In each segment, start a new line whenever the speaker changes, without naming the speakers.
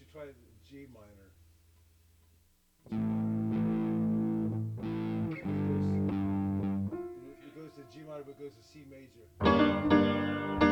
should try G minor. It goes, it goes to G minor, but goes to C major.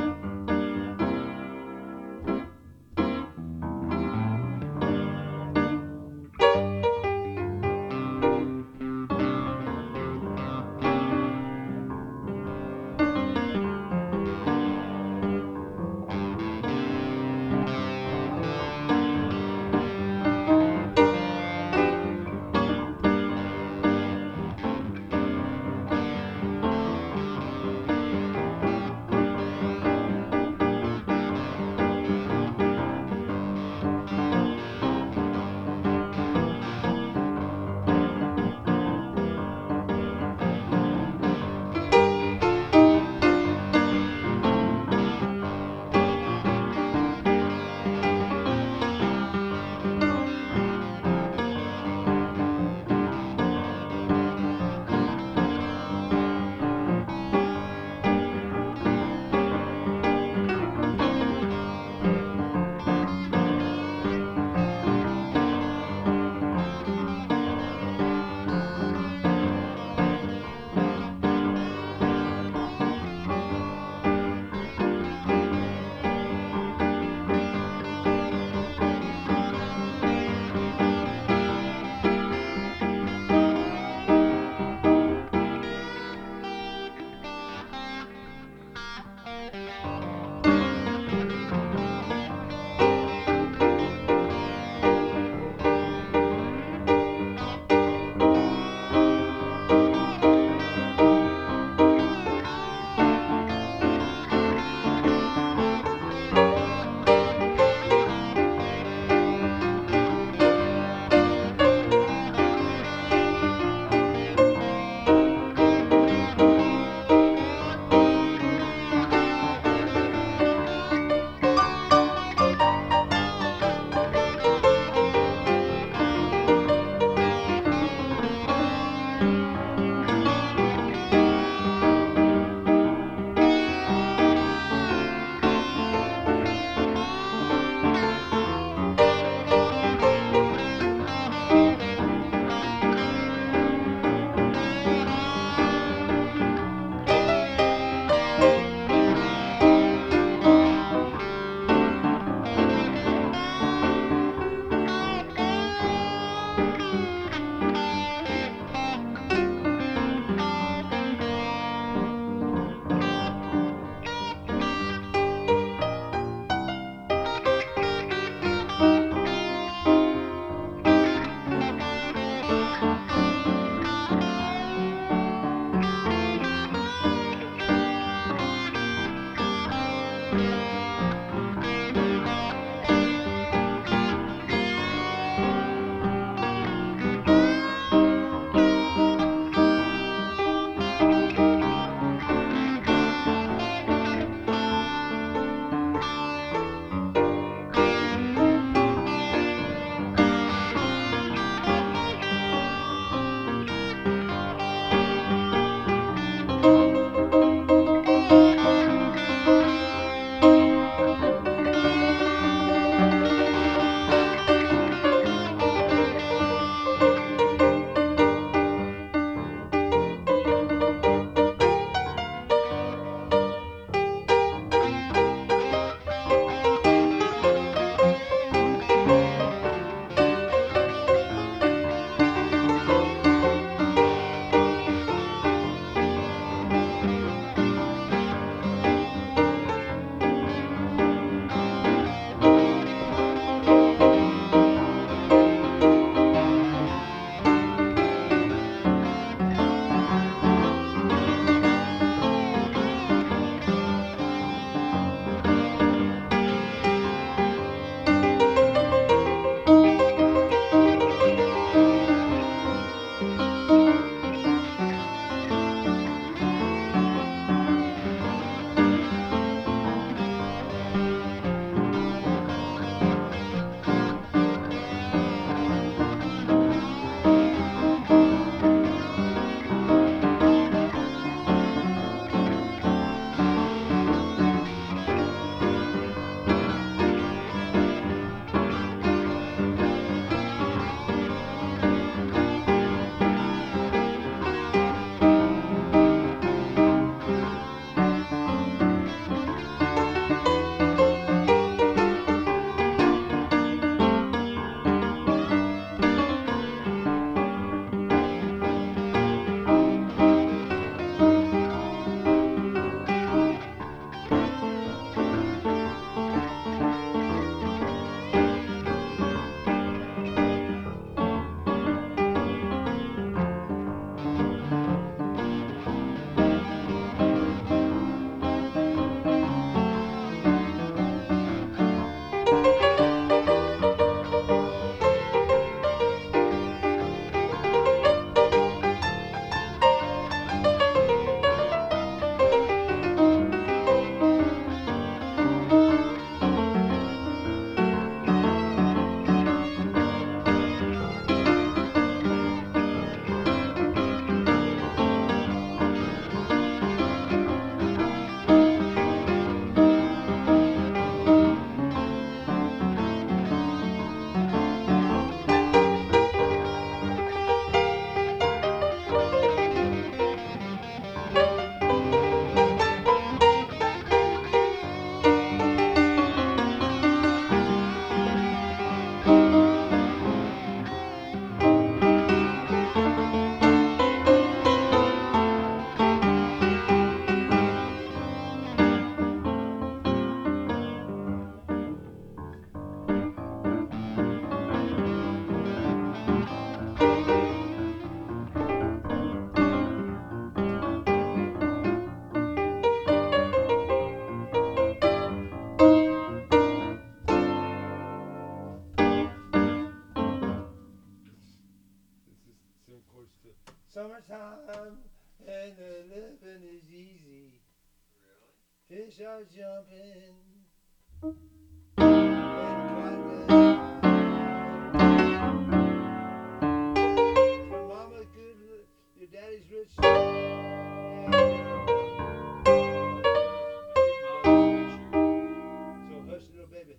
Baby.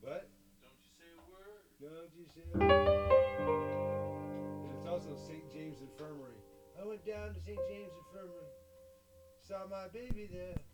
What?
Don't you say a word.
Down to St. James Infirmary. Saw my baby there.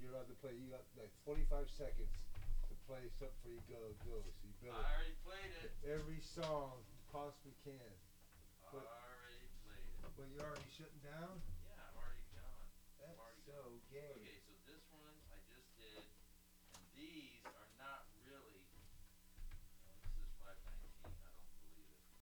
You're allowed to play. You got like 45 seconds to play something before you go. Go. So you
I
better
already played it.
every song you possibly can.
I already played it.
But you're already shutting down.
Yeah, I'm already gone.
That's
already
so gay.
Okay,